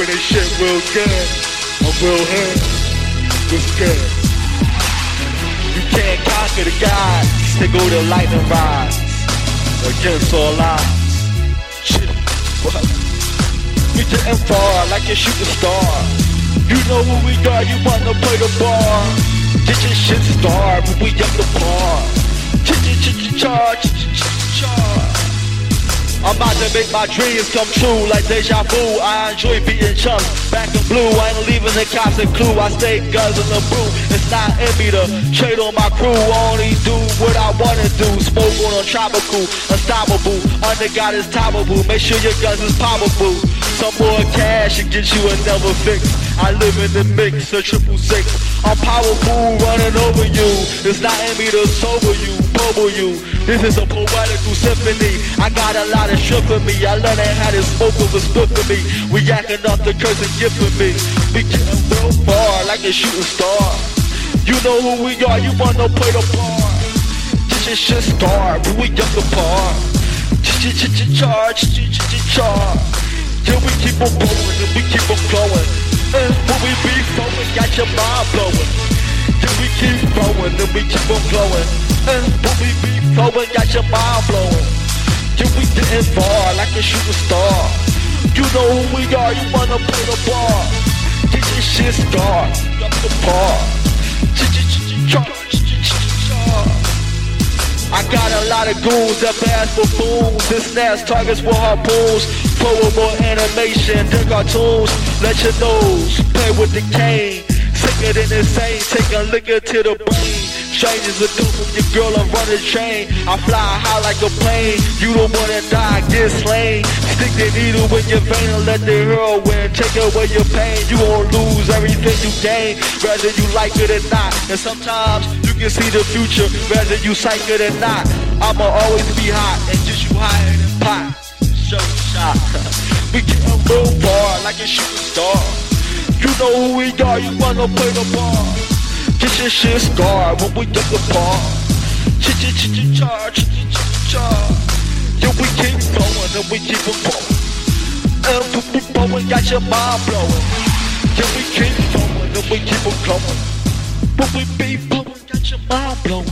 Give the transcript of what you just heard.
rapping this shit real good. I'm real hood. What's good? You can't conquer the gods. They go to lightning rods. Against all odds. Shit. What? We getting far like a shooting star. You know who we are, you wanna play the bar. Get your shit started, we up the bar. Ch-ch-ch-ch-char, ch-ch-ch-char. I'm about to make my dreams come true like deja vu. I enjoy beating chumps back in blue. I ain't leaving the cops a clue. I stay guns in the brew. It's not in me to trade on my crew. I only do what I wanna do. Smoke on a tropical, unstoppable. Under God is toppable. Make sure your guns is powerful. Some more cash and get you another fix. I live in the mix, a triple six. I'm powerful, running over you. It's not in me to sober you, you. This is a poetical symphony. I got a lot of shit for me. I learned how to smoke over spit for me. We acting off the curse and gift for me. We getting real far like a shooting star. You know who we are, you wanna play the part. This is shit star, we up the par. Charge, charge. Till we keep on blowing and we keep on flowing. And when we be flowing, got your mind blowing. Till we keep flowing and we keep on flowing. And when we be flowing, got your mind blowing. Till we getting far like a shooting star. You know who we are, you wanna play the bar. Get your shit start, up the par. I got a lot of goons that pass for fools. This snaps targets for harpoons. Forward more animation, the cartoons. Let your nose play with the cane. Sicker than insane, take a liquor to the brain. Strangers are dope with your girl, I'm running chain. I fly high like a plane. You don't wanna die, get slain. Stick the needle in your vein and let the heroin take away your pain. You won't lose everything you gain, whether you like it or not. And sometimes you can see the future, whether you psych it or not. I'ma always be hot and get you higher than pot. Show shot. we getting real far like a shooting star. You know who we are, you wanna play the bar. Your shit scarred when we get the bar. Ch-ch-ch-ch-char, ch-ch-ch-char. Yeah, we keep going and we keep on going. And we keep going, got your mind blowing. Yeah, we keep going and we keep on going. When we be blowing, got your mind blowing. Shit.